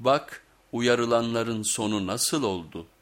Bak uyarılanların sonu nasıl oldu?''